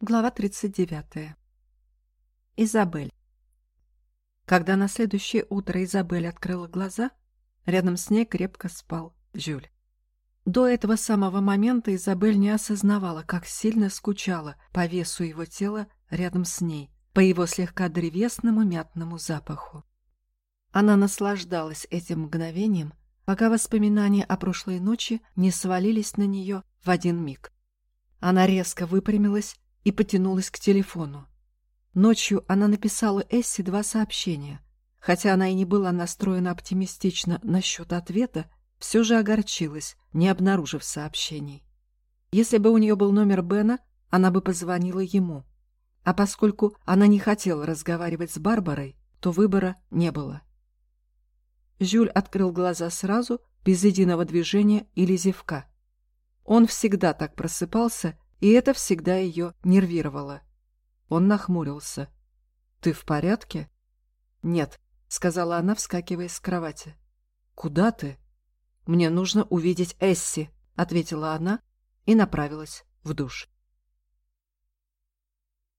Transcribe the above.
Глава 39. Изабель. Когда на следующее утро Изабель открыла глаза, рядом с ней крепко спал Жюль. До этого самого момента Изабель не осознавала, как сильно скучала по весу его тела рядом с ней, по его слегка древесному мятному запаху. Она наслаждалась этим мгновением, пока воспоминания о прошлой ночи не свалились на нее в один миг. Она резко выпрямилась и потянулась к телефону. Ночью она написала Эсси два сообщения. Хотя она и не была настроена оптимистично насчет ответа, все же огорчилась, не обнаружив сообщений. Если бы у нее был номер Бена, она бы позвонила ему. А поскольку она не хотела разговаривать с Барбарой, то выбора не было. Жюль открыл глаза сразу, без единого движения или зевка. Он всегда так просыпался и это всегда ее нервировало. Он нахмурился. «Ты в порядке?» «Нет», — сказала она, вскакивая с кровати. «Куда ты?» «Мне нужно увидеть Эсси», — ответила она и направилась в душ.